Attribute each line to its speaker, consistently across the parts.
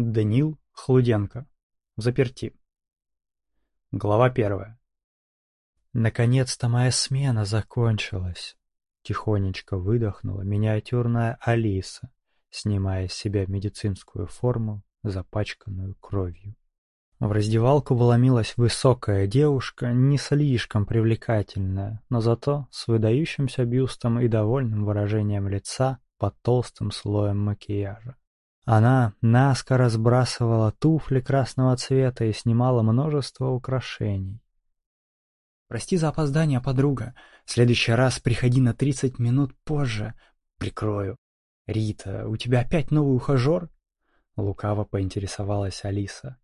Speaker 1: Даниил Хлуденко. Взаперти. Глава первая. Наконец-то моя смена закончилась. Тихонечко выдохнула миниатюрная Алиса, снимая с себя медицинскую форму, запачканную кровью. В раздевалку вломилась высокая девушка, не слишком привлекательная, но зато с выдающимся бюстом и довольным выражением лица под толстым слоем макияжа. Она наскоро сбрасывала туфли красного цвета и снимала множество украшений. «Прости за опоздание, подруга. В следующий раз приходи на тридцать минут позже. Прикрою. Рита, у тебя опять новый ухажер?» Лукаво поинтересовалась Алиса.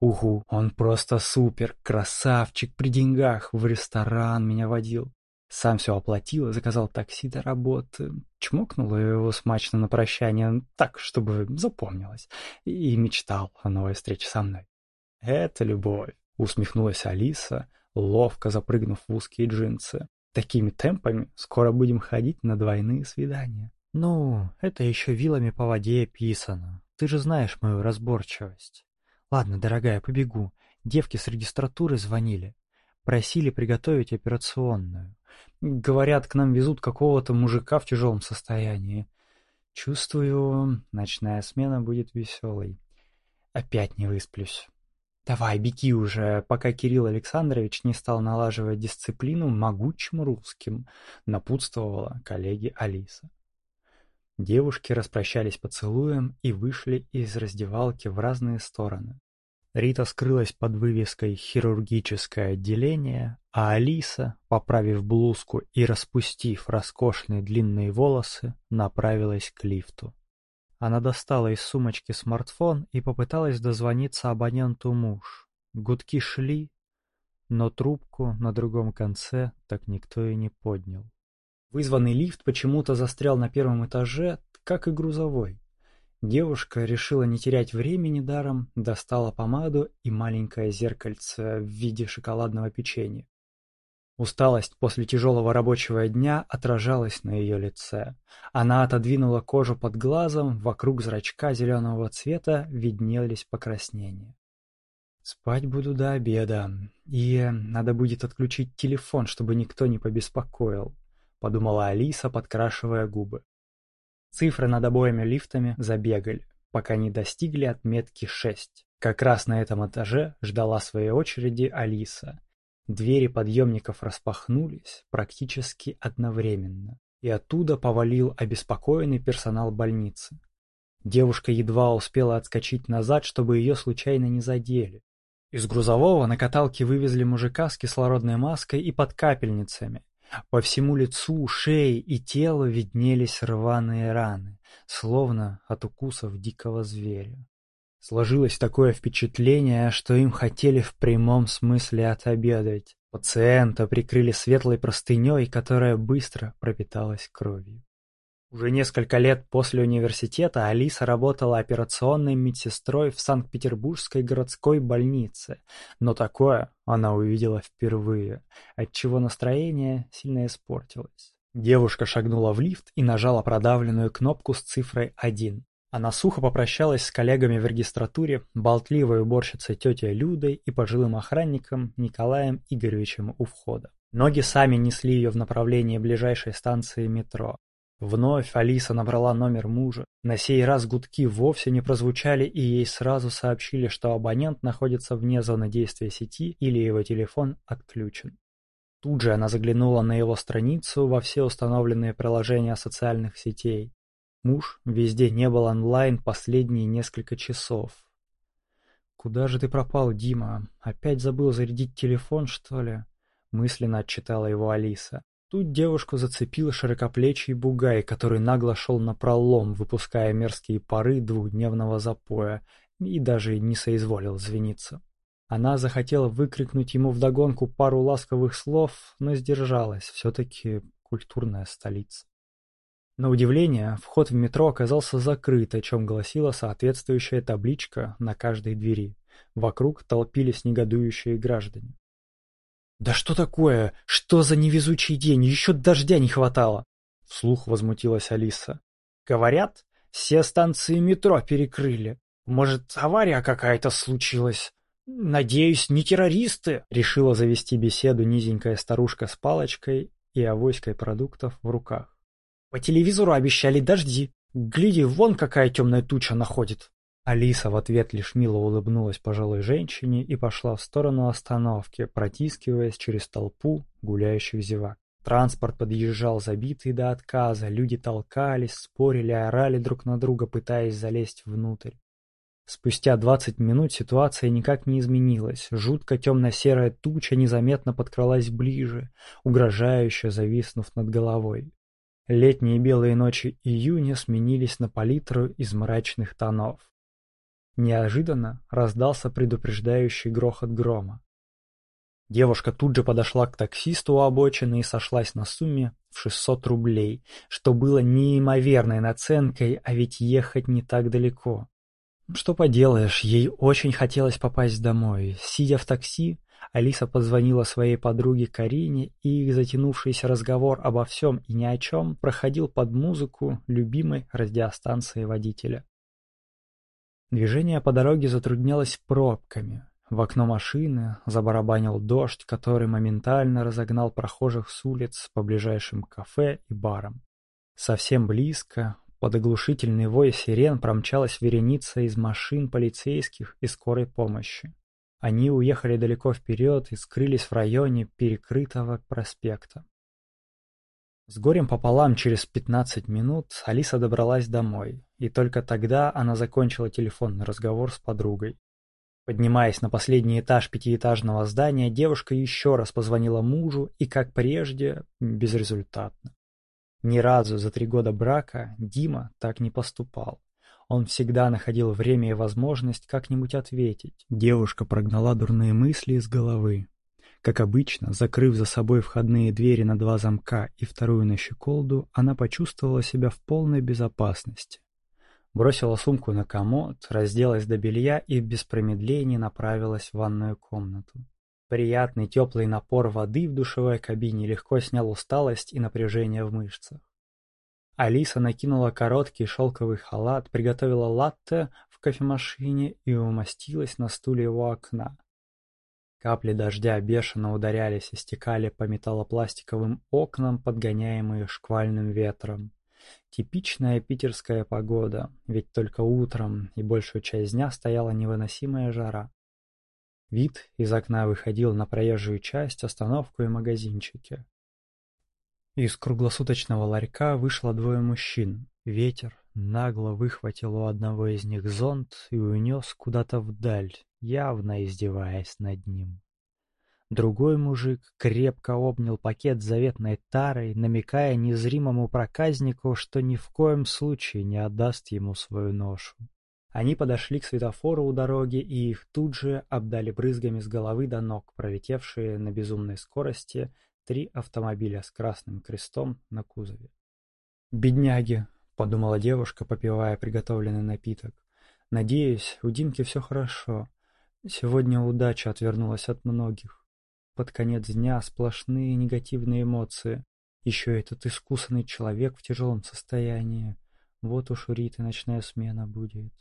Speaker 1: «Угу, он просто супер, красавчик при деньгах, в ресторан меня водил. Сам все оплатил заказал такси до работы. Чмокнула его смачно на прощание, так, чтобы запомнилось. И мечтал о новой встрече со мной. «Это любовь», — усмехнулась Алиса, ловко запрыгнув в узкие джинсы. «Такими темпами скоро будем ходить на двойные свидания». «Ну, это еще вилами по воде писано. Ты же знаешь мою разборчивость». «Ладно, дорогая, побегу. Девки с регистратуры звонили. Просили приготовить операционную. Говорят, к нам везут какого-то мужика в тяжелом состоянии. Чувствую, ночная смена будет веселой. Опять не высплюсь. Давай, беги уже, пока Кирилл Александрович не стал налаживать дисциплину могучим русским, напутствовала коллеги Алиса. Девушки распрощались поцелуем и вышли из раздевалки в разные стороны. Рита скрылась под вывеской «Хирургическое отделение», а Алиса, поправив блузку и распустив роскошные длинные волосы, направилась к лифту. Она достала из сумочки смартфон и попыталась дозвониться абоненту муж. Гудки шли, но трубку на другом конце так никто и не поднял. Вызванный лифт почему-то застрял на первом этаже, как и грузовой. Девушка решила не терять времени даром, достала помаду и маленькое зеркальце в виде шоколадного печенья. Усталость после тяжелого рабочего дня отражалась на ее лице. Она отодвинула кожу под глазом, вокруг зрачка зеленого цвета виднелись покраснения. «Спать буду до обеда, и надо будет отключить телефон, чтобы никто не побеспокоил», — подумала Алиса, подкрашивая губы. Цифры над обоими лифтами забегали, пока не достигли отметки шесть. Как раз на этом этаже ждала своей очереди Алиса. Двери подъемников распахнулись практически одновременно, и оттуда повалил обеспокоенный персонал больницы. Девушка едва успела отскочить назад, чтобы ее случайно не задели. Из грузового на каталке вывезли мужика с кислородной маской и под капельницами, по всему лицу, шее и телу виднелись рваные раны, словно от укусов дикого зверя. Сложилось такое впечатление, что им хотели в прямом смысле отобедать. Пациента прикрыли светлой простыней, которая быстро пропиталась кровью. Уже несколько лет после университета Алиса работала операционной медсестрой в Санкт-Петербургской городской больнице, но такое она увидела впервые, отчего настроение сильно испортилось. Девушка шагнула в лифт и нажала продавленную кнопку с цифрой 1. Она сухо попрощалась с коллегами в регистратуре, болтливой уборщицей тетей Людой и пожилым охранником Николаем Игоревичем у входа. Ноги сами несли ее в направлении ближайшей станции метро. Вновь Алиса набрала номер мужа. На сей раз гудки вовсе не прозвучали и ей сразу сообщили, что абонент находится вне зоны действия сети или его телефон отключен. Тут же она заглянула на его страницу во все установленные приложения социальных сетей. Муж везде не был онлайн последние несколько часов. «Куда же ты пропал, Дима? Опять забыл зарядить телефон, что ли?» Мысленно отчитала его Алиса. Тут девушку зацепил широкоплечий бугай, который нагло шел на пролом, выпуская мерзкие пары двухдневного запоя, и даже не соизволил звениться. Она захотела выкрикнуть ему вдогонку пару ласковых слов, но сдержалась, все-таки культурная столица. На удивление, вход в метро оказался закрыт, о чем гласила соответствующая табличка на каждой двери. Вокруг толпились негодующие граждане. «Да что такое? Что за невезучий день? Еще дождя не хватало!» Вслух возмутилась Алиса. «Говорят, все станции метро перекрыли. Может, авария какая-то случилась? Надеюсь, не террористы?» Решила завести беседу низенькая старушка с палочкой и авоськой продуктов в руках. «По телевизору обещали дожди. Гляди, вон какая темная туча находит». Алиса в ответ лишь мило улыбнулась пожилой женщине и пошла в сторону остановки, протискиваясь через толпу гуляющих зевак. Транспорт подъезжал забитый до отказа, люди толкались, спорили, орали друг на друга, пытаясь залезть внутрь. Спустя двадцать минут ситуация никак не изменилась. Жутко темно-серая туча незаметно подкралась ближе, угрожающе зависнув над головой. Летние белые ночи июня сменились на палитру из мрачных тонов. Неожиданно раздался предупреждающий грохот грома. Девушка тут же подошла к таксисту у обочины и сошлась на сумме в 600 рублей, что было неимоверной наценкой, а ведь ехать не так далеко. Что поделаешь, ей очень хотелось попасть домой. Сидя в такси, Алиса позвонила своей подруге Карине, и их затянувшийся разговор обо всем и ни о чем проходил под музыку любимой радиостанции водителя. Движение по дороге затруднялось пробками. В окно машины забарабанил дождь, который моментально разогнал прохожих с улиц по ближайшим кафе и барам. Совсем близко, под оглушительный вой сирен промчалась вереница из машин полицейских и скорой помощи. Они уехали далеко вперед и скрылись в районе перекрытого проспекта. С горем пополам через пятнадцать минут Алиса добралась домой, и только тогда она закончила телефонный разговор с подругой. Поднимаясь на последний этаж пятиэтажного здания, девушка еще раз позвонила мужу и, как прежде, безрезультатно. Ни разу за три года брака Дима так не поступал. Он всегда находил время и возможность как-нибудь ответить. Девушка прогнала дурные мысли из головы. Как обычно, закрыв за собой входные двери на два замка и вторую на щеколду, она почувствовала себя в полной безопасности. Бросила сумку на комод, разделась до белья и без промедлений направилась в ванную комнату. Приятный теплый напор воды в душевой кабине легко снял усталость и напряжение в мышцах. Алиса накинула короткий шелковый халат, приготовила латте в кофемашине и умостилась на стуле у окна. Капли дождя бешено ударялись и стекали по металлопластиковым окнам, подгоняемые шквальным ветром. Типичная питерская погода, ведь только утром и большую часть дня стояла невыносимая жара. Вид из окна выходил на проезжую часть, остановку и магазинчики. Из круглосуточного ларька вышло двое мужчин. Ветер нагло выхватил у одного из них зонт и унес куда-то вдаль, явно издеваясь над ним. Другой мужик крепко обнял пакет заветной тарой, намекая незримому проказнику, что ни в коем случае не отдаст ему свою ношу. Они подошли к светофору у дороги, и их тут же обдали брызгами с головы до ног, пролетевшие на безумной скорости три автомобиля с красным крестом на кузове. «Бедняги!» — подумала девушка, попивая приготовленный напиток. «Надеюсь, у Димки все хорошо. Сегодня удача отвернулась от многих. Под конец дня сплошные негативные эмоции. Еще этот искусанный человек в тяжелом состоянии. Вот уж у Риты ночная смена будет».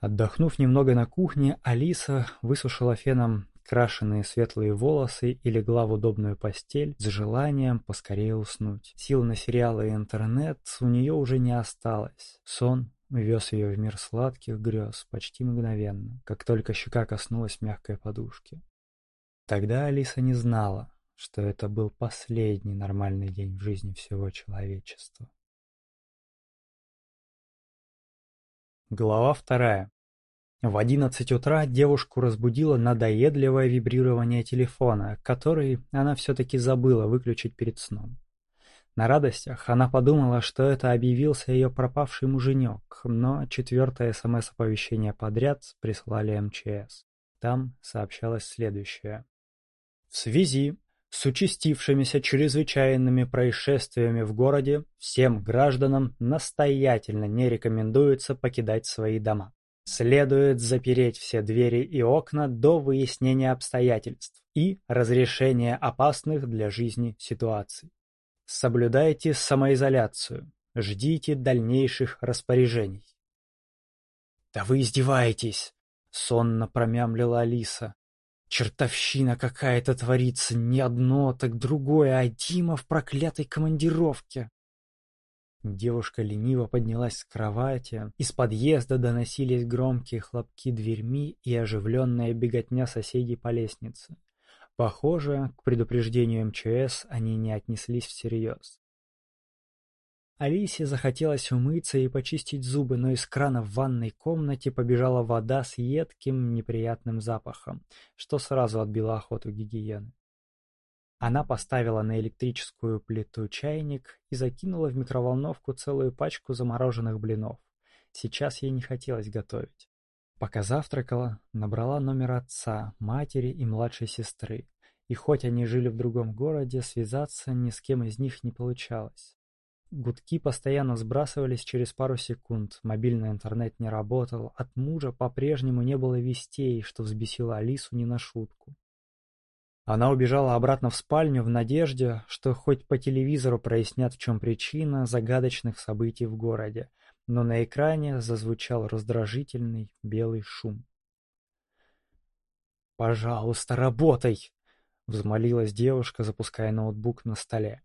Speaker 1: Отдохнув немного на кухне, Алиса высушила феном крашеные светлые волосы и легла в удобную постель с желанием поскорее уснуть. Сил на сериалы и интернет у нее уже не осталось. Сон вез ее в мир сладких грез почти мгновенно, как только щека коснулась мягкой подушки. Тогда Алиса не знала, что это был последний нормальный день в жизни всего человечества. Глава вторая. В одиннадцать утра девушку разбудило надоедливое вибрирование телефона, который она все-таки забыла выключить перед сном. На радостях она подумала, что это объявился ее пропавший муженек, но четвертое СМС-оповещение подряд прислали МЧС. Там сообщалось следующее. В связи с участившимися чрезвычайными происшествиями в городе всем гражданам настоятельно не рекомендуется покидать свои дома. Следует запереть все двери и окна до выяснения обстоятельств и разрешения опасных для жизни ситуаций. Соблюдайте самоизоляцию, ждите дальнейших распоряжений. Да вы издеваетесь! Сонно промямлила Алиса. Чертовщина какая-то творится, не одно, так другое, а Дима в проклятой командировке. Девушка лениво поднялась с кровати. Из подъезда доносились громкие хлопки дверьми и оживленная беготня соседей по лестнице. Похоже, к предупреждению МЧС они не отнеслись всерьез. Алисе захотелось умыться и почистить зубы, но из крана в ванной комнате побежала вода с едким неприятным запахом, что сразу отбило охоту гигиены. Она поставила на электрическую плиту чайник и закинула в микроволновку целую пачку замороженных блинов. Сейчас ей не хотелось готовить. Пока завтракала, набрала номер отца, матери и младшей сестры. И хоть они жили в другом городе, связаться ни с кем из них не получалось. Гудки постоянно сбрасывались через пару секунд, мобильный интернет не работал, от мужа по-прежнему не было вестей, что взбесило Алису не на шутку. Она убежала обратно в спальню в надежде, что хоть по телевизору прояснят, в чем причина загадочных событий в городе, но на экране зазвучал раздражительный белый шум. «Пожалуйста, работай!» — взмолилась девушка, запуская ноутбук на столе.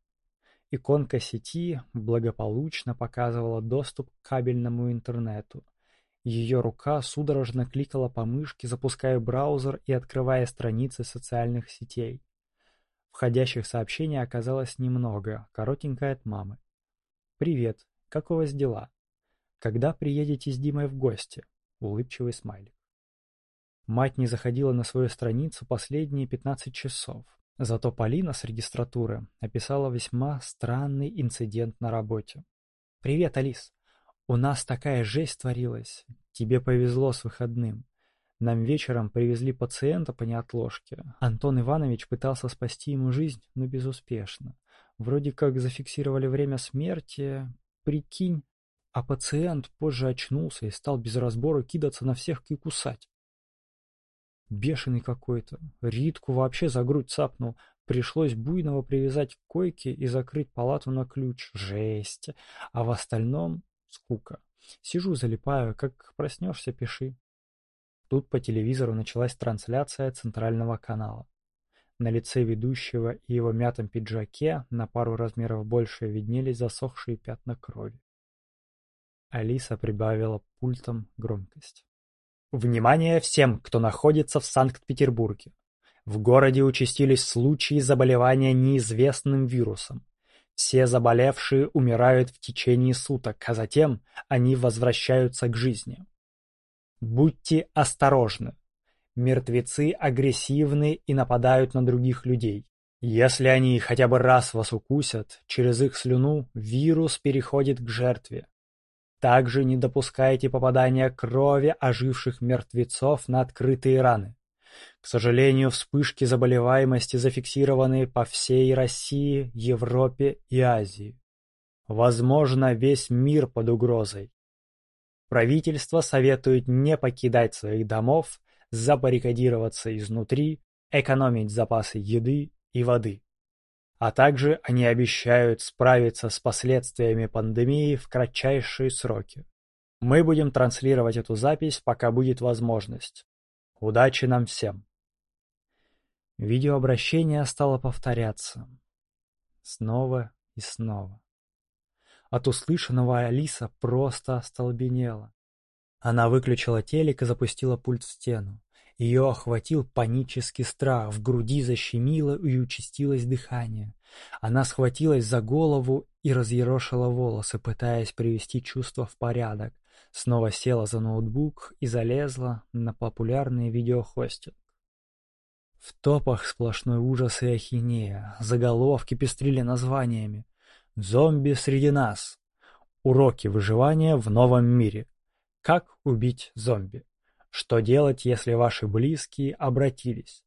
Speaker 1: Иконка сети благополучно показывала доступ к кабельному интернету. Ее рука судорожно кликала по мышке, запуская браузер и открывая страницы социальных сетей. Входящих сообщений оказалось немного, коротенькое от мамы. «Привет, как у вас дела? Когда приедете с Димой в гости?» Улыбчивый смайлик. Мать не заходила на свою страницу последние пятнадцать часов. Зато Полина с регистратуры описала весьма странный инцидент на работе. «Привет, Алис. У нас такая жесть творилась. Тебе повезло с выходным. Нам вечером привезли пациента по неотложке. Антон Иванович пытался спасти ему жизнь, но безуспешно. Вроде как зафиксировали время смерти. Прикинь, а пациент позже очнулся и стал без разбора кидаться на всех и кусать. Бешеный какой-то. Ритку вообще за грудь цапнул. Пришлось Буйного привязать к койке и закрыть палату на ключ. Жесть. А в остальном скука. Сижу, залипаю. Как проснешься, пиши. Тут по телевизору началась трансляция центрального канала. На лице ведущего и его мятом пиджаке на пару размеров больше виднелись засохшие пятна крови. Алиса прибавила пультом громкость. Внимание всем, кто находится в Санкт-Петербурге. В городе участились случаи заболевания неизвестным вирусом. Все заболевшие умирают в течение суток, а затем они возвращаются к жизни. Будьте осторожны. Мертвецы агрессивны и нападают на других людей. Если они хотя бы раз вас укусят, через их слюну вирус переходит к жертве. Также не допускайте попадания крови оживших мертвецов на открытые раны. К сожалению, вспышки заболеваемости зафиксированы по всей России, Европе и Азии. Возможно, весь мир под угрозой. Правительство советует не покидать своих домов, забаррикадироваться изнутри, экономить запасы еды и воды. А также они обещают справиться с последствиями пандемии в кратчайшие сроки. Мы будем транслировать эту запись, пока будет возможность. Удачи нам всем! Видеообращение стало повторяться. Снова и снова. От услышанного Алиса просто остолбенела. Она выключила телек и запустила пульт в стену. Ее охватил панический страх, в груди защемило и участилось дыхание. Она схватилась за голову и разъерошила волосы, пытаясь привести чувства в порядок. Снова села за ноутбук и залезла на популярный видеохостинг. В топах сплошной ужас и ахинея, заголовки пестрили названиями. «Зомби среди нас», «Уроки выживания в новом мире», «Как убить зомби», что делать, если ваши близкие обратились?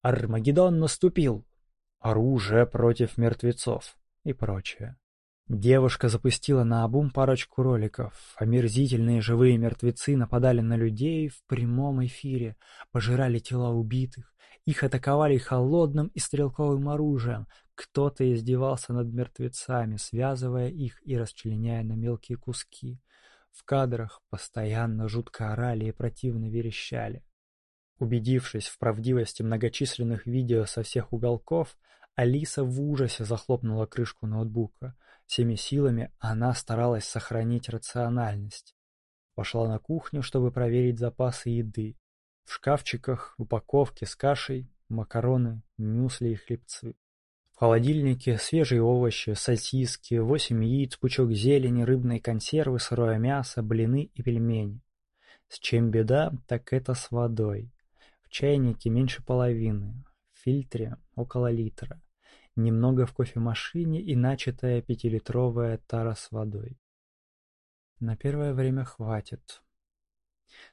Speaker 1: Армагеддон наступил. Оружие против мертвецов и прочее. Девушка запустила на обум парочку роликов. Омерзительные живые мертвецы нападали на людей в прямом эфире, пожирали тела убитых. Их атаковали холодным и стрелковым оружием. Кто-то издевался над мертвецами, связывая их и расчленяя на мелкие куски. В кадрах постоянно жутко орали и противно верещали. Убедившись в правдивости многочисленных видео со всех уголков, Алиса в ужасе захлопнула крышку ноутбука. Всеми силами она старалась сохранить рациональность. Пошла на кухню, чтобы проверить запасы еды. В шкафчиках упаковки с кашей, макароны, мюсли и хлебцы. В холодильнике свежие овощи, сосиски, восемь яиц, пучок зелени, рыбные консервы, сырое мясо, блины и пельмени. С чем беда, так это с водой. В чайнике меньше половины, в фильтре около литра. Немного в кофемашине и начатая пятилитровая тара с водой. На первое время хватит.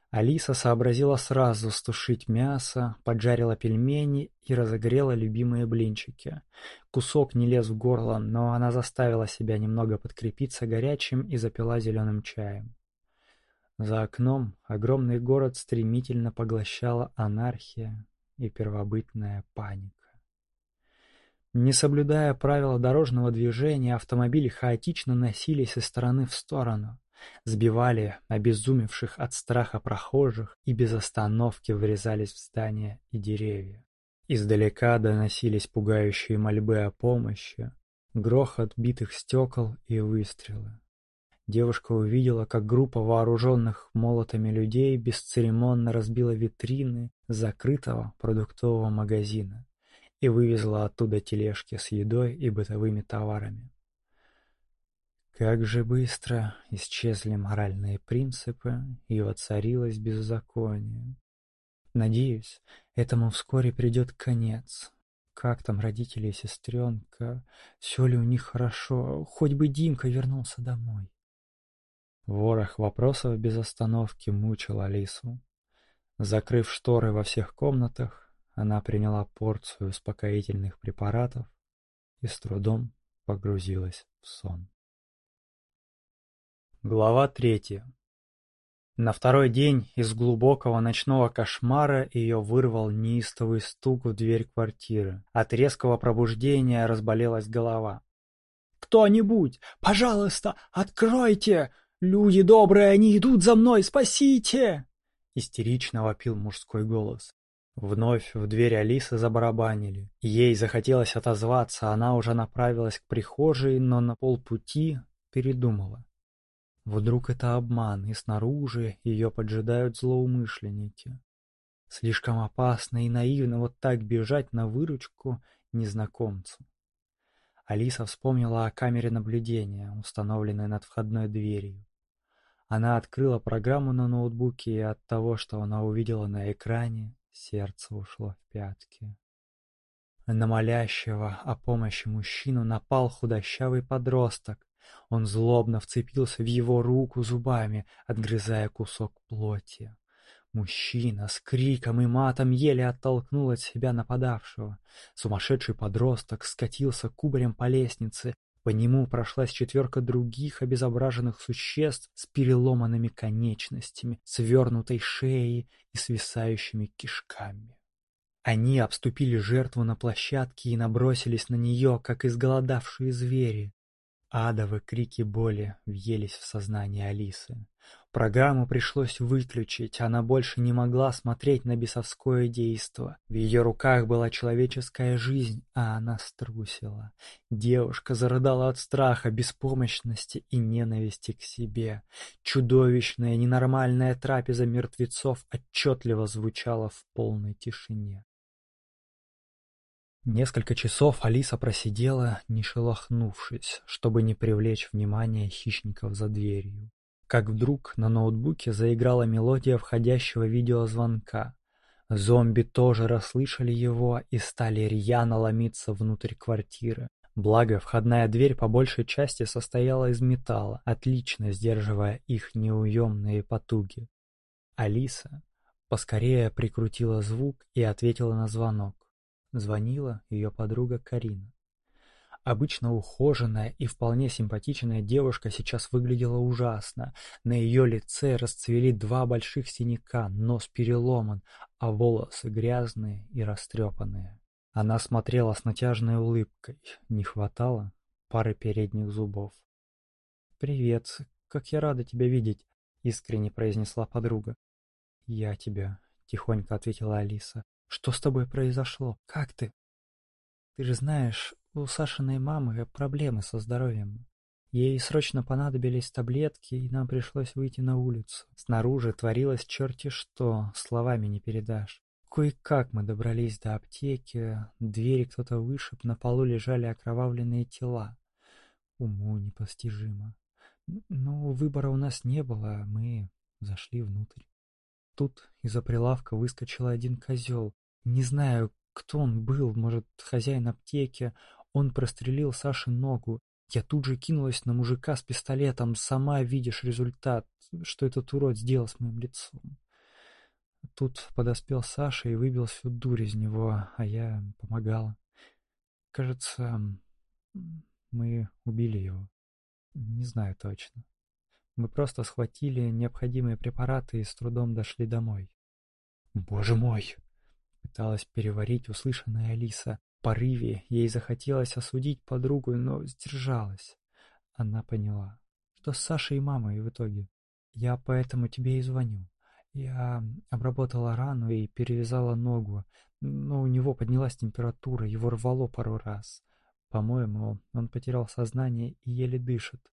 Speaker 1: Алиса сообразила сразу стушить мясо, поджарила пельмени и разогрела любимые блинчики. Кусок не лез в горло, но она заставила себя немного подкрепиться горячим и запила зеленым чаем. За окном огромный город стремительно поглощала анархия и первобытная паника. Не соблюдая правила дорожного движения, автомобили хаотично носились из стороны в сторону сбивали обезумевших от страха прохожих и без остановки врезались в здания и деревья. Издалека доносились пугающие мольбы о помощи, грохот битых стекол и выстрелы. Девушка увидела, как группа вооруженных молотами людей бесцеремонно разбила витрины закрытого продуктового магазина и вывезла оттуда тележки с едой и бытовыми товарами. Как же быстро исчезли моральные принципы и воцарилось беззаконие. Надеюсь, этому вскоре придет конец. Как там родители и сестренка? Все ли у них хорошо? Хоть бы Димка вернулся домой. Ворох вопросов без остановки мучил Алису. Закрыв шторы во всех комнатах, она приняла порцию успокоительных препаратов и с трудом погрузилась в сон. Глава третья На второй день из глубокого ночного кошмара ее вырвал неистовый стук в дверь квартиры. От резкого пробуждения разболелась голова. «Кто-нибудь, пожалуйста, откройте! Люди добрые, они идут за мной, спасите!» Истерично вопил мужской голос. Вновь в дверь Алисы забарабанили. Ей захотелось отозваться, она уже направилась к прихожей, но на полпути передумала. Вдруг это обман, и снаружи ее поджидают злоумышленники. Слишком опасно и наивно вот так бежать на выручку незнакомцу. Алиса вспомнила о камере наблюдения, установленной над входной дверью. Она открыла программу на ноутбуке, и от того, что она увидела на экране, сердце ушло в пятки. На молящего о помощи мужчину напал худощавый подросток, он злобно вцепился в его руку зубами, отгрызая кусок плоти. Мужчина с криком и матом еле оттолкнул от себя нападавшего. Сумасшедший подросток скатился кубарем по лестнице. По нему прошлась четверка других обезображенных существ с переломанными конечностями, свернутой шеей и свисающими кишками. Они обступили жертву на площадке и набросились на нее, как изголодавшие звери. Адовы крики боли въелись в сознание Алисы. Программу пришлось выключить, она больше не могла смотреть на бесовское действо. В ее руках была человеческая жизнь, а она струсила. Девушка зарыдала от страха, беспомощности и ненависти к себе. Чудовищная, ненормальная трапеза мертвецов отчетливо звучала в полной тишине. Несколько часов Алиса просидела, не шелохнувшись, чтобы не привлечь внимание хищников за дверью. Как вдруг на ноутбуке заиграла мелодия входящего видеозвонка. Зомби тоже расслышали его и стали рьяно ломиться внутрь квартиры. Благо, входная дверь по большей части состояла из металла, отлично сдерживая их неуемные потуги. Алиса поскорее прикрутила звук и ответила на звонок. Звонила ее подруга Карина. Обычно ухоженная и вполне симпатичная девушка сейчас выглядела ужасно. На ее лице расцвели два больших синяка, нос переломан, а волосы грязные и растрепанные. Она смотрела с натяжной улыбкой. Не хватало пары передних зубов. «Привет, как я рада тебя видеть. искренне произнесла подруга. «Я тебя», — тихонько ответила Алиса. «Что с тобой произошло? Как ты?» «Ты же знаешь, у Сашиной мамы проблемы со здоровьем. Ей срочно понадобились таблетки, и нам пришлось выйти на улицу. Снаружи творилось черти что, словами не передашь. Кое-как мы добрались до аптеки, двери кто-то вышиб, на полу лежали окровавленные тела. Уму непостижимо. Но выбора у нас не было, мы зашли внутрь. Тут из-за прилавка выскочил один козел. Не знаю, кто он был, может, хозяин аптеки. Он прострелил Саше ногу. Я тут же кинулась на мужика с пистолетом. Сама видишь результат, что этот урод сделал с моим лицом. Тут подоспел Саша и выбил всю дурь из него, а я помогала. Кажется, мы убили его. Не знаю точно. Мы просто схватили необходимые препараты и с трудом дошли домой. «Боже мой!» — пыталась переварить услышанное Алиса. Порыве ей захотелось осудить подругу, но сдержалась. Она поняла, что с Сашей и мамой в итоге. «Я поэтому тебе и звоню. Я обработала рану и перевязала ногу, но у него поднялась температура, его рвало пару раз. По-моему, он потерял сознание и еле дышит.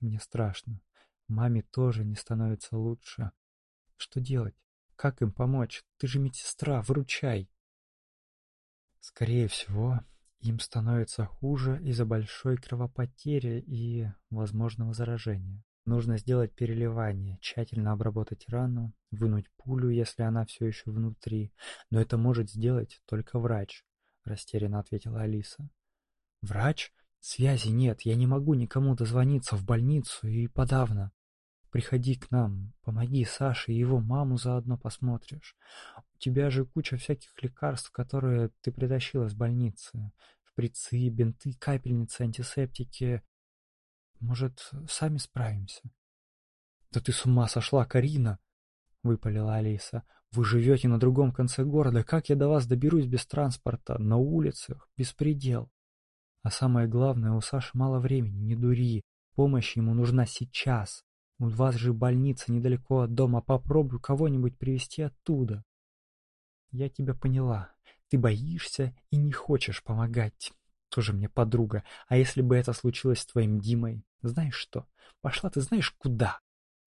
Speaker 1: Мне страшно. Маме тоже не становится лучше. Что делать? Как им помочь? Ты же медсестра, выручай. Скорее всего, им становится хуже из-за большой кровопотери и возможного заражения. Нужно сделать переливание, тщательно обработать рану, вынуть пулю, если она все еще внутри. Но это может сделать только врач, растерянно ответила Алиса. Врач? Связи нет, я не могу никому дозвониться в больницу и подавно. Приходи к нам, помоги Саше и его маму заодно посмотришь. У тебя же куча всяких лекарств, которые ты притащила из больницы. Шприцы, бинты, капельницы, антисептики. Может, сами справимся? Да ты с ума сошла, Карина! Выпалила Алиса. Вы живете на другом конце города. Как я до вас доберусь без транспорта? На улицах? Беспредел. А самое главное, у Саши мало времени, не дури. Помощь ему нужна сейчас. У вас же больница недалеко от дома. Попробуй кого-нибудь привезти оттуда. Я тебя поняла. Ты боишься и не хочешь помогать. Тоже мне подруга. А если бы это случилось с твоим Димой? Знаешь что? Пошла ты знаешь куда?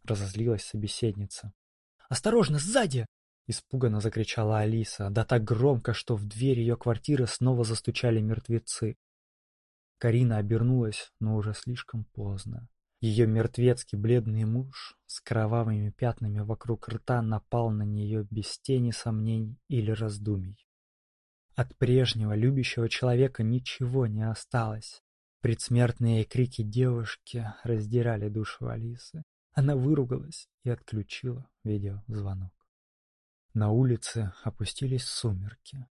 Speaker 1: Разозлилась собеседница. Осторожно, сзади! Испуганно закричала Алиса, да так громко, что в дверь ее квартиры снова застучали мертвецы. Карина обернулась, но уже слишком поздно. Ее мертвецкий бледный муж с кровавыми пятнами вокруг рта напал на нее без тени сомнений или раздумий. От прежнего любящего человека ничего не осталось. Предсмертные крики девушки раздирали душу Алисы. Она выругалась и отключила видеозвонок. На улице опустились сумерки.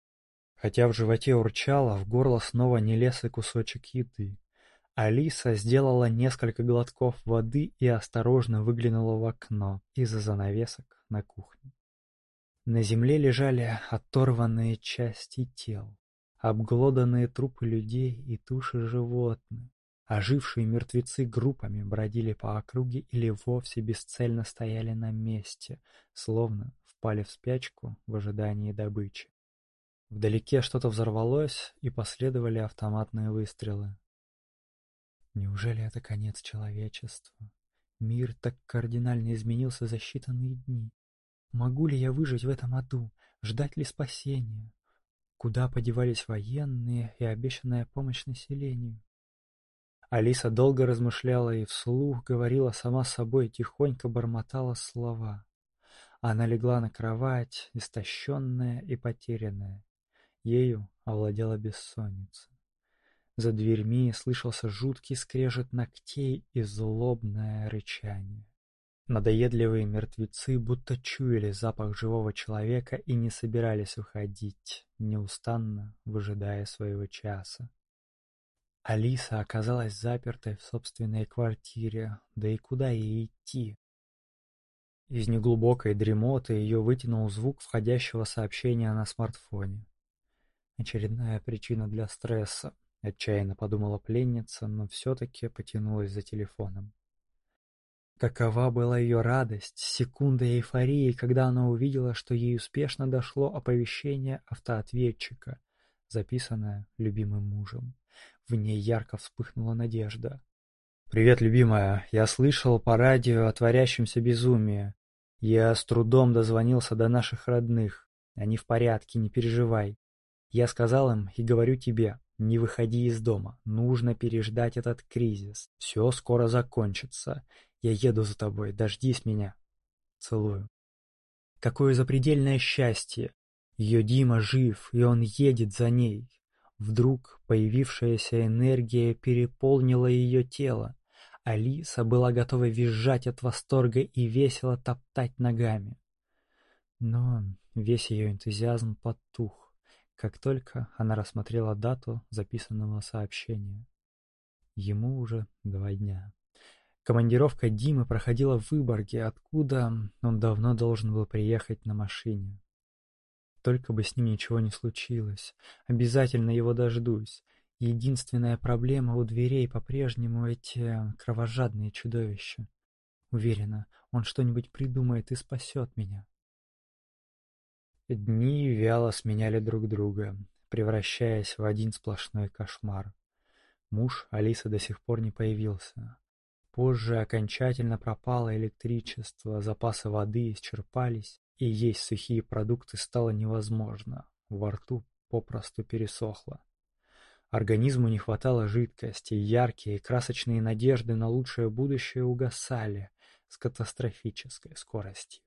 Speaker 1: Хотя в животе урчало, в горло снова не лез и кусочек еды. Алиса сделала несколько глотков воды и осторожно выглянула в окно из-за занавесок на кухне. На земле лежали оторванные части тел обглоданные трупы людей и туши животных. Ожившие мертвецы группами бродили по округе или вовсе бесцельно стояли на месте, словно впали в спячку в ожидании добычи. Вдалеке что-то взорвалось, и последовали автоматные выстрелы. Неужели это конец человечества? Мир так кардинально изменился за считанные дни. Могу ли я выжить в этом аду? Ждать ли спасения? Куда подевались военные и обещанная помощь населению? Алиса долго размышляла и вслух говорила сама с собой, тихонько бормотала слова. Она легла на кровать, истощенная и потерянная. Ею овладела бессонница. За дверьми слышался жуткий скрежет ногтей и злобное рычание. Надоедливые мертвецы будто чуяли запах живого человека и не собирались уходить, неустанно выжидая своего часа. Алиса оказалась запертой в собственной квартире, да и куда ей идти? Из неглубокой дремоты ее вытянул звук входящего сообщения на смартфоне. Очередная причина для стресса, отчаянно подумала пленница, но все-таки потянулась за телефоном. Какова была ее радость, секунда эйфории, когда она увидела, что ей успешно дошло оповещение автоответчика, записанное любимым мужем. В ней ярко вспыхнула надежда. «Привет, любимая. Я слышал по радио о творящемся безумии. Я с трудом дозвонился до наших родных. Они в порядке, не переживай. Я сказал им и говорю тебе, не выходи из дома. Нужно переждать этот кризис. Все скоро закончится. Я еду за тобой. Дождись меня. Целую. Какое запредельное счастье. Ее Дима жив, и он едет за ней. Вдруг появившаяся энергия переполнила ее тело. Алиса была готова визжать от восторга и весело топтать ногами. Но весь ее энтузиазм потух, как только она рассмотрела дату записанного сообщения. Ему уже два дня. Командировка Димы проходила в Выборге, откуда он давно должен был приехать на машине. Только бы с ним ничего не случилось. Обязательно его дождусь. Единственная проблема у дверей по-прежнему эти кровожадные чудовища. Уверена, он что-нибудь придумает и спасет меня. Дни вяло сменяли друг друга, превращаясь в один сплошной кошмар. Муж Алисы до сих пор не появился. Позже окончательно пропало электричество, запасы воды исчерпались, и есть сухие продукты стало невозможно. Во рту попросту пересохло. Организму не хватало жидкости, яркие и красочные надежды на лучшее будущее угасали с катастрофической скоростью.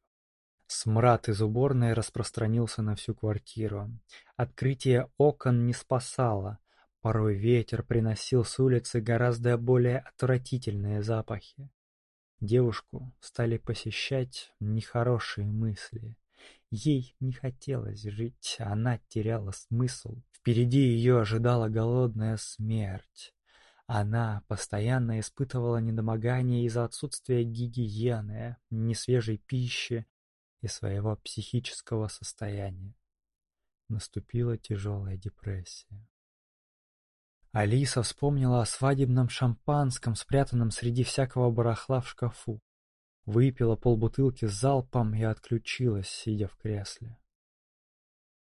Speaker 1: Смрад из уборной распространился на всю квартиру. Открытие окон не спасало. Порой ветер приносил с улицы гораздо более отвратительные запахи. Девушку стали посещать нехорошие мысли. Ей не хотелось жить, она теряла смысл. Впереди ее ожидала голодная смерть. Она постоянно испытывала недомогание из-за отсутствия гигиены, несвежей пищи и своего психического состояния. Наступила тяжелая депрессия. Алиса вспомнила о свадебном шампанском, спрятанном среди всякого барахла в шкафу. Выпила полбутылки с залпом и отключилась, сидя в кресле.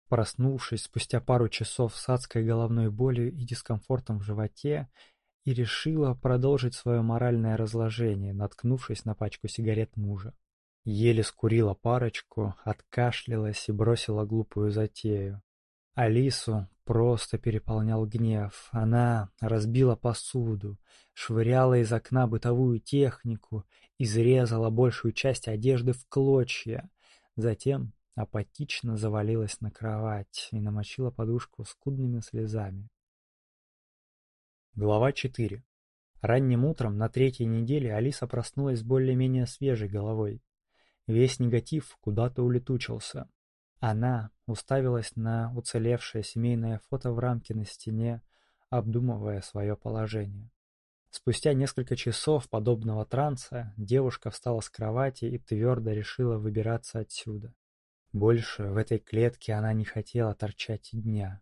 Speaker 1: Проснувшись спустя пару часов с адской головной болью и дискомфортом в животе, и решила продолжить свое моральное разложение, наткнувшись на пачку сигарет мужа. Еле скурила парочку, откашлялась и бросила глупую затею. Алису просто переполнял гнев. Она разбила посуду, швыряла из окна бытовую технику, изрезала большую часть одежды в клочья. Затем апатично завалилась на кровать и намочила подушку скудными слезами. Глава 4. Ранним утром на третьей неделе Алиса проснулась с более-менее свежей головой. Весь негатив куда-то улетучился. Она уставилась на уцелевшее семейное фото в рамке на стене, обдумывая свое положение. Спустя несколько часов подобного транса девушка встала с кровати и твердо решила выбираться отсюда. Больше в этой клетке она не хотела торчать дня.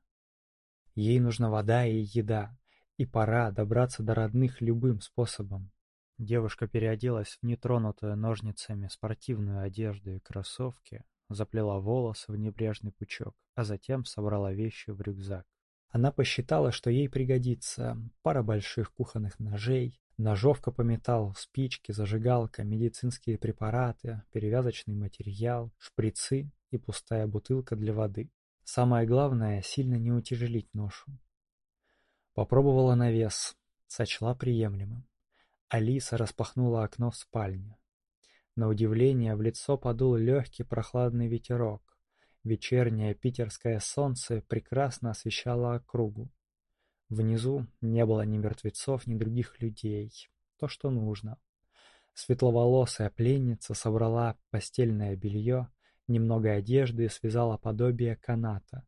Speaker 1: Ей нужна вода и еда, и пора добраться до родных любым способом. Девушка переоделась в нетронутую ножницами спортивную одежду и кроссовки, заплела волосы в небрежный пучок, а затем собрала вещи в рюкзак. Она посчитала, что ей пригодится пара больших кухонных ножей, ножовка по металлу, спички, зажигалка, медицинские препараты, перевязочный материал, шприцы и пустая бутылка для воды. Самое главное – сильно не утяжелить ношу. Попробовала на вес, сочла приемлемым. Алиса распахнула окно в спальне. На удивление в лицо подул легкий прохладный ветерок. Вечернее питерское солнце прекрасно освещало округу. Внизу не было ни мертвецов, ни других людей. То, что нужно. Светловолосая пленница собрала постельное белье, немного одежды и связала подобие каната.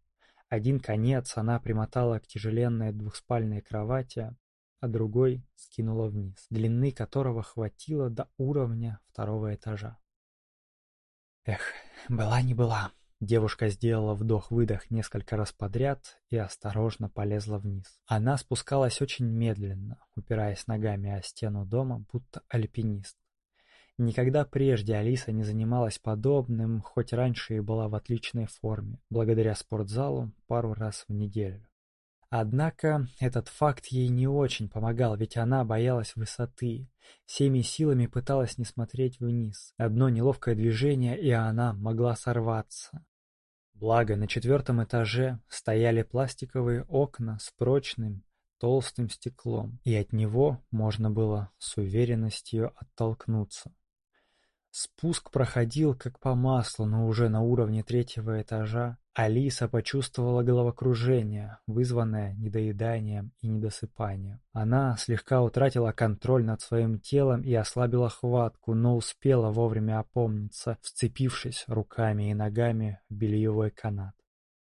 Speaker 1: Один конец она примотала к тяжеленной двухспальной кровати, а другой скинула вниз, длины которого хватило до уровня второго этажа. Эх, была не была. Девушка сделала вдох-выдох несколько раз подряд и осторожно полезла вниз. Она спускалась очень медленно, упираясь ногами о стену дома, будто альпинист. Никогда прежде Алиса не занималась подобным, хоть раньше и была в отличной форме, благодаря спортзалу пару раз в неделю. Однако этот факт ей не очень помогал, ведь она боялась высоты. Всеми силами пыталась не смотреть вниз. Одно неловкое движение, и она могла сорваться. Благо, на четвертом этаже стояли пластиковые окна с прочным, толстым стеклом, и от него можно было с уверенностью оттолкнуться. Спуск проходил как по маслу, но уже на уровне третьего этажа Алиса почувствовала головокружение, вызванное недоеданием и недосыпанием. Она слегка утратила контроль над своим телом и ослабила хватку, но успела вовремя опомниться, вцепившись руками и ногами в бельевой канат.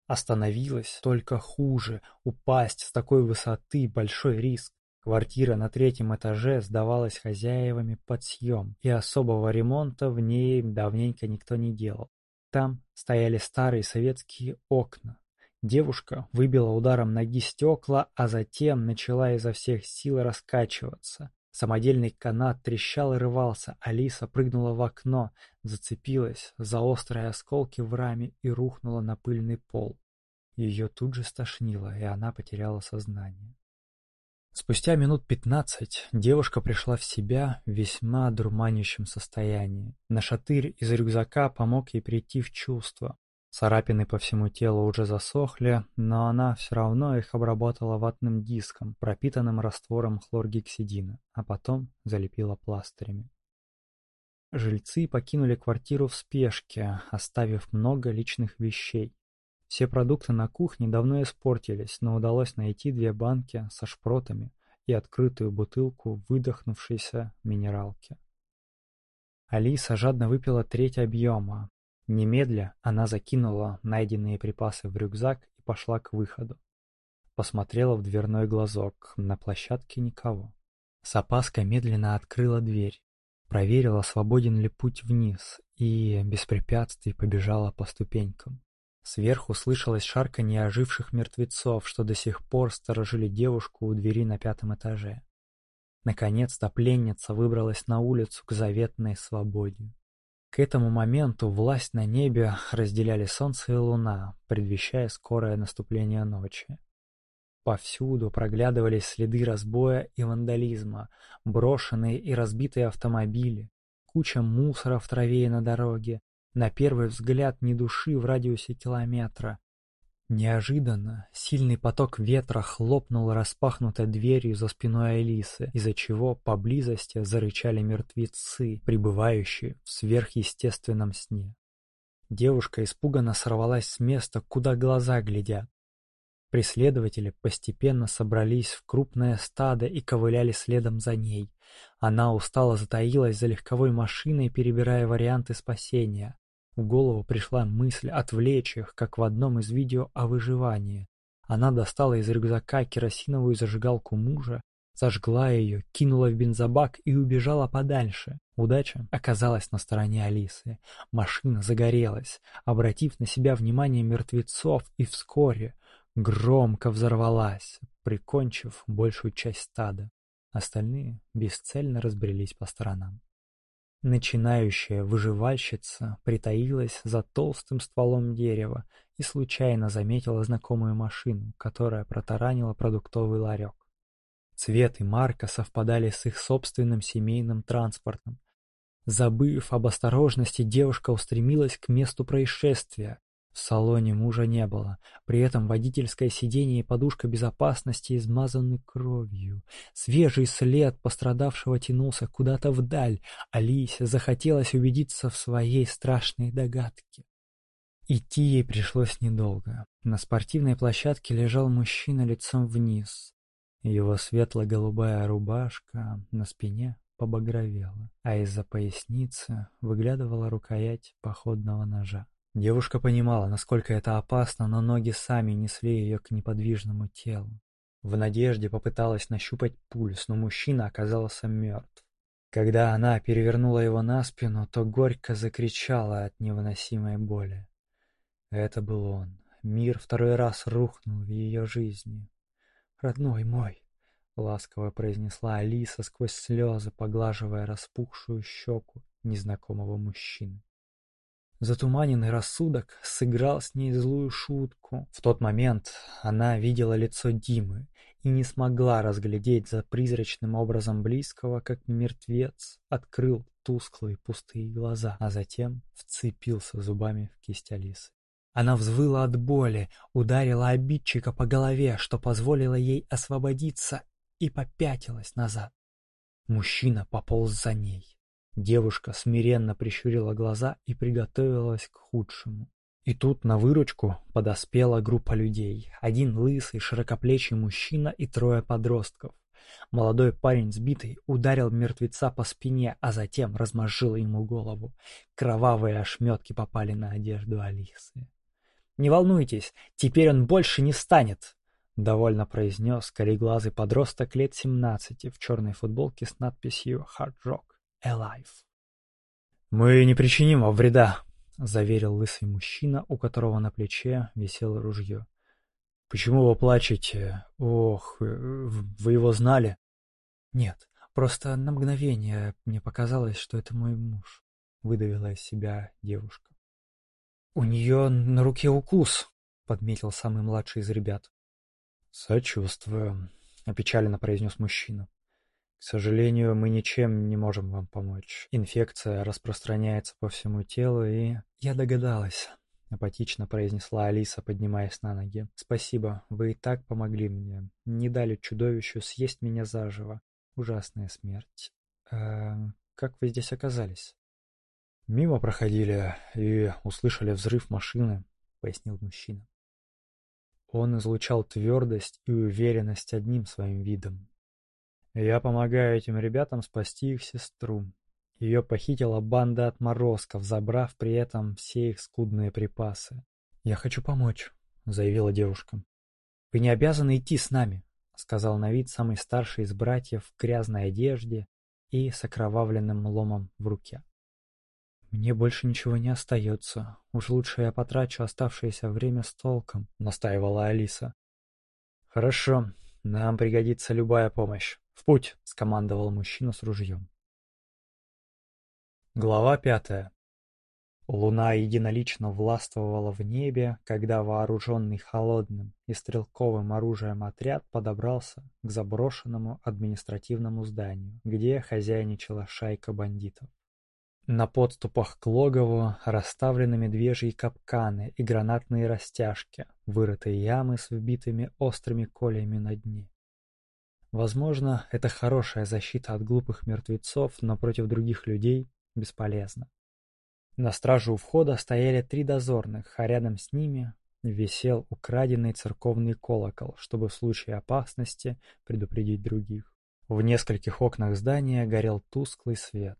Speaker 1: Остановилась только хуже, упасть с такой высоты – большой риск. Квартира на третьем этаже сдавалась хозяевами под съем, и особого ремонта в ней давненько никто не делал. Там стояли старые советские окна. Девушка выбила ударом ноги стекла, а затем начала изо всех сил раскачиваться. Самодельный канат трещал и рывался, Алиса прыгнула в окно, зацепилась за острые осколки в раме и рухнула на пыльный пол. Ее тут же стошнило, и она потеряла сознание. Спустя минут пятнадцать девушка пришла в себя в весьма дурманящем состоянии. Нашатырь из рюкзака помог ей прийти в чувство. Царапины по всему телу уже засохли, но она все равно их обработала ватным диском, пропитанным раствором хлоргексидина, а потом залепила пластырями. Жильцы покинули квартиру в спешке, оставив много личных вещей. Все продукты на кухне давно испортились, но удалось найти две банки со шпротами и открытую бутылку выдохнувшейся минералки. Алиса жадно выпила треть объема. Немедля она закинула найденные припасы в рюкзак и пошла к выходу. Посмотрела в дверной глазок, на площадке никого. С опаской медленно открыла дверь, проверила, свободен ли путь вниз, и без препятствий побежала по ступенькам. Сверху слышалось шарканье оживших мертвецов, что до сих пор сторожили девушку у двери на пятом этаже. Наконец-то пленница выбралась на улицу к заветной свободе. К этому моменту власть на небе разделяли солнце и луна, предвещая скорое наступление ночи. Повсюду проглядывались следы разбоя и вандализма, брошенные и разбитые автомобили, куча мусора в траве и на дороге, на первый взгляд ни души в радиусе километра. Неожиданно сильный поток ветра хлопнул распахнутой дверью за спиной Алисы, из-за чего поблизости зарычали мертвецы, пребывающие в сверхъестественном сне. Девушка испуганно сорвалась с места, куда глаза глядят. Преследователи постепенно собрались в крупное стадо и ковыляли следом за ней. Она устало затаилась за легковой машиной, перебирая варианты спасения. В голову пришла мысль отвлечь их, как в одном из видео о выживании. Она достала из рюкзака керосиновую зажигалку мужа, зажгла ее, кинула в бензобак и убежала подальше. Удача оказалась на стороне Алисы. Машина загорелась, обратив на себя внимание мертвецов, и вскоре громко взорвалась, прикончив большую часть стада. Остальные бесцельно разбрелись по сторонам. Начинающая выживальщица притаилась за толстым стволом дерева и случайно заметила знакомую машину, которая протаранила продуктовый ларек. Цвет и марка совпадали с их собственным семейным транспортом. Забыв об осторожности, девушка устремилась к месту происшествия, в салоне мужа не было, при этом водительское сиденье и подушка безопасности измазаны кровью. Свежий след пострадавшего тянулся куда-то вдаль. Алисе захотелось убедиться в своей страшной догадке. Идти ей пришлось недолго. На спортивной площадке лежал мужчина лицом вниз. Его светло-голубая рубашка на спине побагровела, а из-за поясницы выглядывала рукоять походного ножа. Девушка понимала, насколько это опасно, но ноги сами несли ее к неподвижному телу. В надежде попыталась нащупать пульс, но мужчина оказался мертв. Когда она перевернула его на спину, то горько закричала от невыносимой боли. Это был он. Мир второй раз рухнул в ее жизни. «Родной мой!» — ласково произнесла Алиса сквозь слезы, поглаживая распухшую щеку незнакомого мужчины. Затуманенный рассудок сыграл с ней злую шутку. В тот момент она видела лицо Димы и не смогла разглядеть за призрачным образом близкого, как мертвец открыл тусклые пустые глаза, а затем вцепился зубами в кисть Алисы. Она взвыла от боли, ударила обидчика по голове, что позволило ей освободиться, и попятилась назад. Мужчина пополз за ней. Девушка смиренно прищурила глаза и приготовилась к худшему. И тут на выручку подоспела группа людей. Один лысый, широкоплечий мужчина и трое подростков. Молодой парень сбитый ударил мертвеца по спине, а затем размозжил ему голову. Кровавые ошметки попали на одежду Алисы. «Не волнуйтесь, теперь он больше не станет!» — довольно произнес кореглазый подросток лет семнадцати в черной футболке с надписью «Hard Rock». Alive. «Мы не причиним вам вреда», — заверил лысый мужчина, у которого на плече висело ружье. «Почему вы плачете? Ох, э, вы его знали?» «Нет, просто на мгновение мне показалось, что это мой муж», — выдавила из себя девушка. «У нее на руке укус», — подметил самый младший из ребят. «Сочувствую», — опечаленно произнес мужчина. К сожалению, мы ничем не можем вам помочь. Инфекция распространяется по всему телу и... Я догадалась, апатично произнесла Алиса, поднимаясь на ноги. Спасибо, вы и так помогли мне. Не дали чудовищу съесть меня заживо. Ужасная смерть. Э, как вы здесь оказались? Мимо проходили и услышали взрыв машины, пояснил мужчина. Он излучал твердость и уверенность одним своим видом. Я помогаю этим ребятам спасти их сестру. Ее похитила банда отморозков, забрав при этом все их скудные припасы. «Я хочу помочь», — заявила девушка. «Вы не обязаны идти с нами», — сказал на вид самый старший из братьев в грязной одежде и с окровавленным ломом в руке. «Мне больше ничего не остается. Уж лучше я потрачу оставшееся время с толком», — настаивала Алиса. «Хорошо, нам пригодится любая помощь. «В путь!» — скомандовал мужчина с ружьем. Глава пятая. Луна единолично властвовала в небе, когда вооруженный холодным и стрелковым оружием отряд подобрался к заброшенному административному зданию, где хозяйничала шайка бандитов. На подступах к логову расставлены медвежьи капканы и гранатные растяжки, вырытые ямы с вбитыми острыми колями на дне. Возможно, это хорошая защита от глупых мертвецов, но против других людей бесполезно. На страже у входа стояли три дозорных, а рядом с ними висел украденный церковный колокол, чтобы в случае опасности предупредить других. В нескольких окнах здания горел тусклый свет.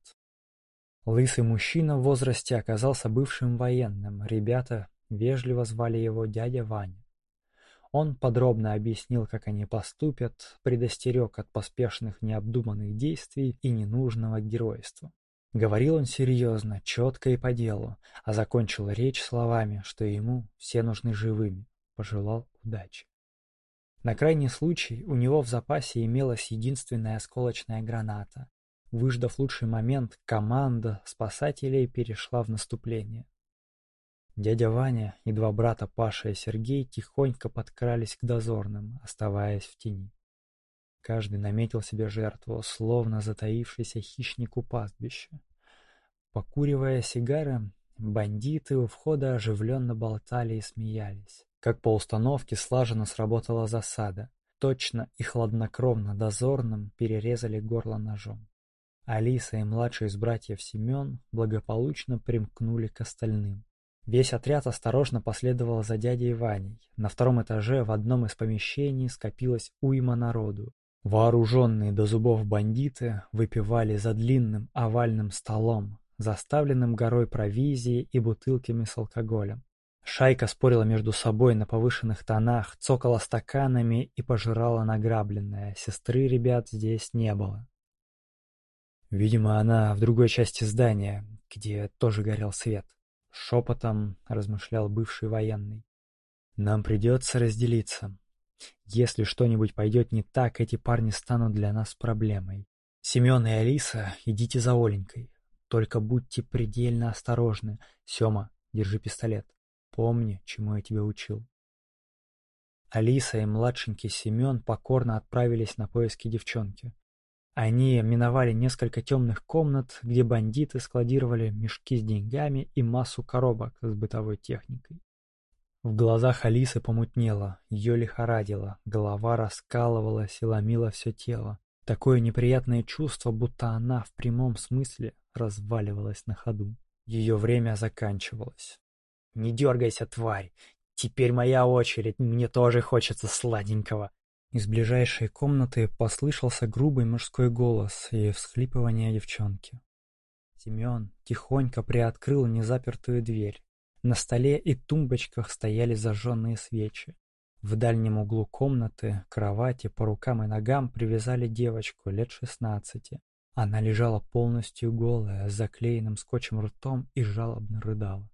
Speaker 1: Лысый мужчина в возрасте оказался бывшим военным, ребята вежливо звали его дядя Ваня. Он подробно объяснил, как они поступят, предостерег от поспешных необдуманных действий и ненужного геройства. Говорил он серьезно, четко и по делу, а закончил речь словами, что ему все нужны живыми, пожелал удачи. На крайний случай у него в запасе имелась единственная осколочная граната. Выждав лучший момент, команда спасателей перешла в наступление. Дядя Ваня и два брата Паша и Сергей тихонько подкрались к дозорным, оставаясь в тени. Каждый наметил себе жертву, словно затаившийся хищник у пастбища. Покуривая сигары, бандиты у входа оживленно болтали и смеялись. Как по установке слаженно сработала засада. Точно и хладнокровно дозорным перерезали горло ножом. Алиса и младший из братьев Семен благополучно примкнули к остальным. Весь отряд осторожно последовал за дядей Ваней. На втором этаже в одном из помещений скопилось уйма народу. Вооруженные до зубов бандиты выпивали за длинным овальным столом, заставленным горой провизии и бутылками с алкоголем. Шайка спорила между собой на повышенных тонах, цокала стаканами и пожирала награбленное. Сестры ребят здесь не было. Видимо, она в другой части здания, где тоже горел свет. Шепотом размышлял бывший военный. Нам придется разделиться. Если что-нибудь пойдет не так, эти парни станут для нас проблемой. Семен и Алиса, идите за Оленькой. Только будьте предельно осторожны. Сема, держи пистолет. Помни, чему я тебя учил. Алиса и младшенький Семен покорно отправились на поиски девчонки. Они миновали несколько темных комнат, где бандиты складировали мешки с деньгами и массу коробок с бытовой техникой. В глазах Алисы помутнело, ее лихорадило, голова раскалывалась и ломила все тело. Такое неприятное чувство, будто она в прямом смысле разваливалась на ходу. Ее время заканчивалось. «Не дергайся, тварь! Теперь моя очередь, мне тоже хочется сладенького!» Из ближайшей комнаты послышался грубый мужской голос и всхлипывание девчонки. Семен тихонько приоткрыл незапертую дверь. На столе и тумбочках стояли зажженные свечи. В дальнем углу комнаты кровати по рукам и ногам привязали девочку лет шестнадцати. Она лежала полностью голая, с заклеенным скотчем ртом и жалобно рыдала.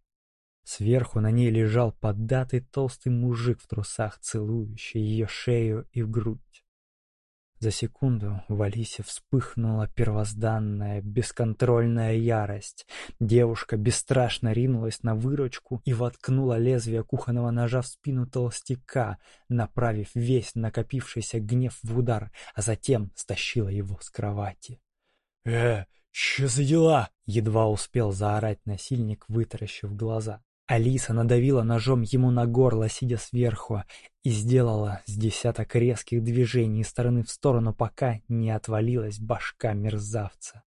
Speaker 1: Сверху на ней лежал поддатый толстый мужик в трусах, целующий ее шею и грудь. За секунду в Алисе вспыхнула первозданная, бесконтрольная ярость. Девушка бесстрашно ринулась на выручку и воткнула лезвие кухонного ножа в спину толстяка, направив весь накопившийся гнев в удар, а затем стащила его с кровати. «Э, что за дела?» — едва успел заорать насильник, вытаращив глаза. Алиса надавила ножом ему на горло, сидя сверху, и сделала с десяток резких движений из стороны в сторону, пока не отвалилась башка мерзавца.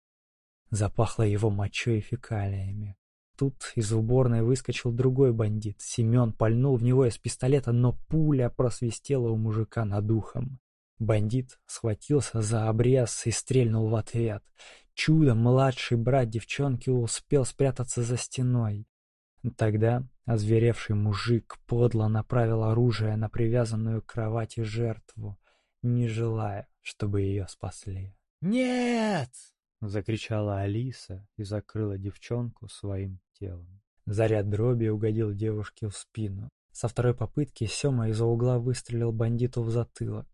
Speaker 1: Запахло его мочой и фекалиями. Тут из уборной выскочил другой бандит. Семен пальнул в него из пистолета, но пуля просвистела у мужика над ухом. Бандит схватился за обрез и стрельнул в ответ. Чудом младший брат девчонки успел спрятаться за стеной. Тогда озверевший мужик подло направил оружие на привязанную к кровати жертву, не желая, чтобы ее спасли.
Speaker 2: «Нет!»
Speaker 1: — закричала Алиса и закрыла девчонку своим телом. Заряд дроби угодил девушке в спину. Со второй попытки Сема из-за угла выстрелил бандиту в затылок.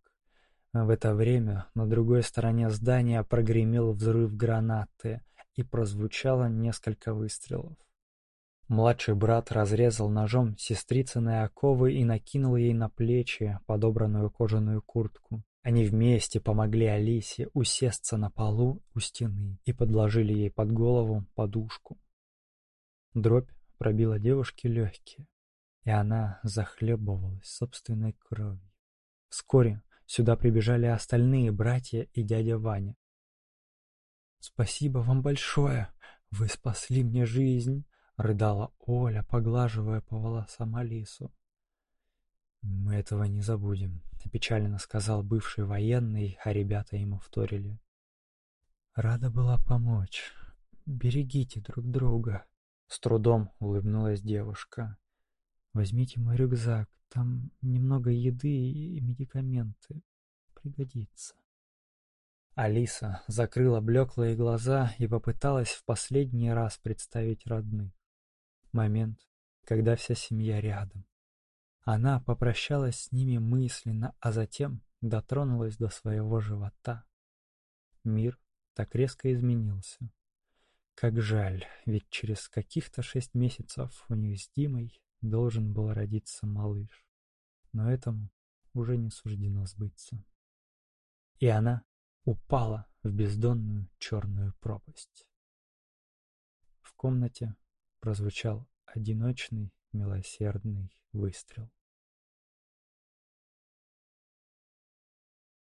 Speaker 1: В это время на другой стороне здания прогремел взрыв гранаты и прозвучало несколько выстрелов. Младший брат разрезал ножом сестрицыные оковы и накинул ей на плечи подобранную кожаную куртку. Они вместе помогли Алисе усесться на полу у стены и подложили ей под голову подушку. Дробь пробила девушке легкие, и она захлебывалась собственной кровью. Вскоре сюда прибежали остальные братья и дядя Ваня. «Спасибо вам большое, вы спасли мне жизнь!» Рыдала Оля, поглаживая по волосам Алису. «Мы этого не забудем», — печально сказал бывший военный, а ребята ему вторили. «Рада была помочь. Берегите друг друга», — с трудом улыбнулась девушка. «Возьмите мой рюкзак, там немного еды и медикаменты. Пригодится». Алиса закрыла блеклые глаза и попыталась в последний раз представить родных момент, когда вся семья рядом. Она попрощалась с ними мысленно, а затем дотронулась до своего живота. Мир так резко изменился. Как жаль, ведь через каких-то шесть месяцев у них с Димой должен был родиться малыш. Но этому уже не суждено сбыться. И она упала в бездонную черную пропасть. В комнате прозвучал одиночный милосердный выстрел.